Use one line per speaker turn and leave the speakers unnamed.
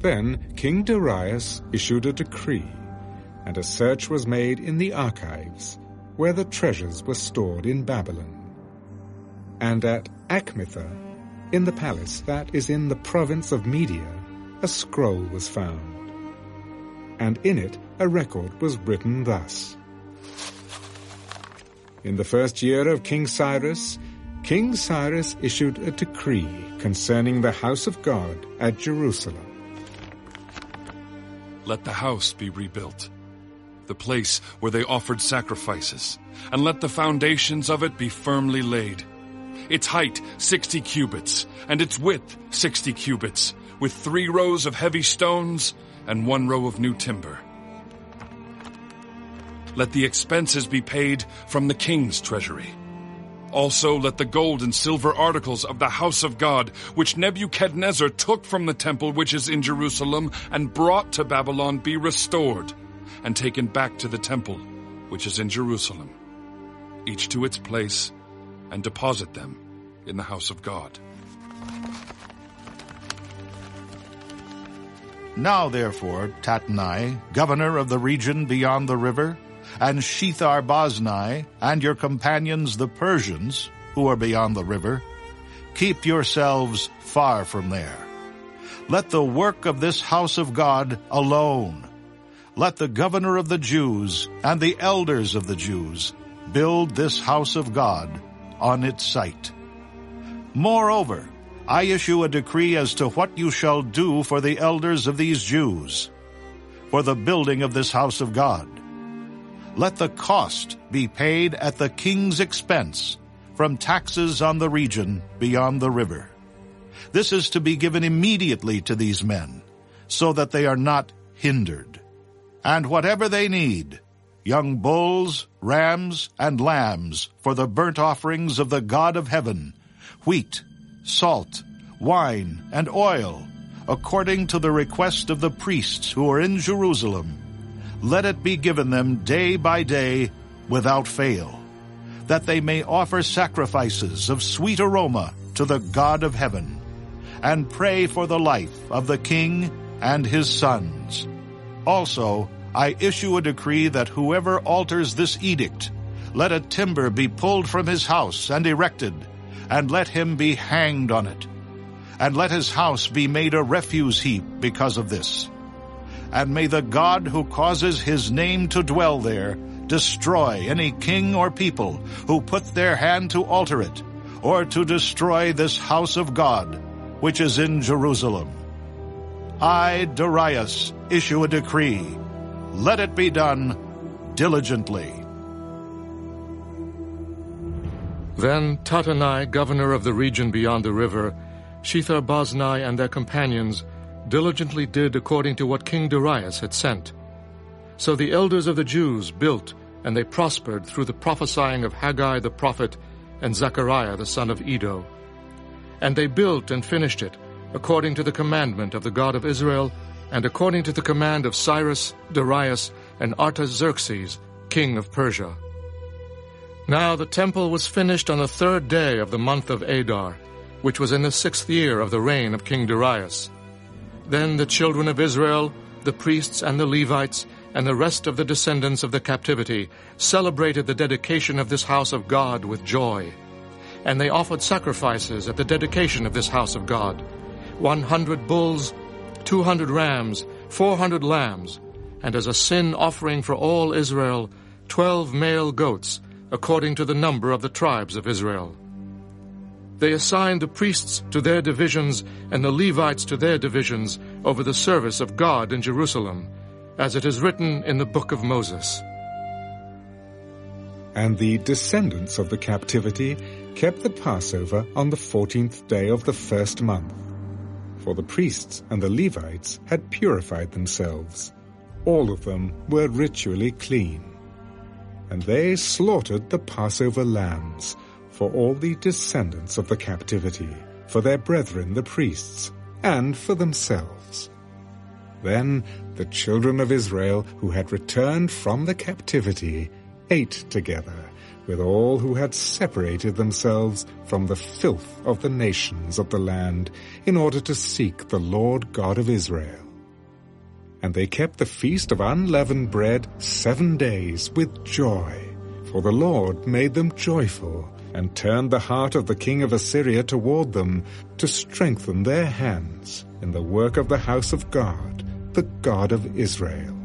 Then King Darius issued a decree, and a search was made in the archives, where the treasures were stored in Babylon. And at Achmetha, in the palace that is in the province of Media, a scroll was found. And in it a record was written thus. In the first year of King Cyrus, King Cyrus issued a decree concerning the house of God at Jerusalem.
Let the house be rebuilt, the place where they offered sacrifices, and let the foundations of it be firmly laid. Its height sixty cubits, and its width sixty cubits, with three rows of heavy stones and one row of new timber. Let the expenses be paid from the king's treasury. Also let the gold and silver articles of the house of God, which Nebuchadnezzar took from the temple which is in Jerusalem and brought to Babylon, be restored and taken back to the temple which is in Jerusalem, each to its place, and deposit them in the house of God.
Now therefore, Tattenai, governor of the region beyond the river, and Shethar Boznai, and your companions the Persians, who are beyond the river, keep yourselves far from there. Let the work of this house of God alone. Let the governor of the Jews and the elders of the Jews build this house of God on its site. Moreover, I issue a decree as to what you shall do for the elders of these Jews, for the building of this house of God. Let the cost be paid at the king's expense from taxes on the region beyond the river. This is to be given immediately to these men, so that they are not hindered. And whatever they need, young bulls, rams, and lambs for the burnt offerings of the God of heaven, wheat, salt, wine, and oil, according to the request of the priests who are in Jerusalem, let it be given them day by day without fail, that they may offer sacrifices of sweet aroma to the God of heaven, and pray for the life of the king and his sons. Also, I issue a decree that whoever alters this edict, let a timber be pulled from his house and erected, and let him be hanged on it. And let his house be made a refuse heap because of this and may the God who causes his name to dwell there destroy any king or people who put their hand to alter it, or to destroy this house of God, which is in Jerusalem. I, Darius, issue a decree. Let it be done diligently.
Then Tattenai, governor of the region beyond the river, Shethar Boznai and their companions diligently did according to what King Darius had sent. So the elders of the Jews built, and they prospered through the prophesying of Haggai the prophet and Zechariah the son of Iddo. And they built and finished it, according to the commandment of the God of Israel, and according to the command of Cyrus, Darius, and Artaxerxes, king of Persia. Now the temple was finished on the third day of the month of Adar, which was in the sixth year of the reign of King Darius. Then the children of Israel, the priests and the Levites, and the rest of the descendants of the captivity celebrated the dedication of this house of God with joy. And they offered sacrifices at the dedication of this house of God, one hundred bulls, two hundred rams, four hundred lambs, and as a sin offering for all Israel, twelve male goats, according to the number of the tribes of Israel. They assigned the priests to their divisions and the Levites to their divisions over the service of God in Jerusalem, as it is written in the book of Moses.
And the descendants of the captivity kept the Passover on the fourteenth day of the first month. For the priests and the Levites had purified themselves. All of them were ritually clean. And they slaughtered the Passover lambs, for all the descendants of the captivity, for their brethren the priests, and for themselves. Then the children of Israel who had returned from the captivity ate together with all who had separated themselves from the filth of the nations of the land in order to seek the Lord God of Israel. And they kept the feast of unleavened bread seven days with joy, for the Lord made them joyful, and turned the heart of the king of Assyria toward them, to strengthen their hands in the work of the house of God, the God of Israel.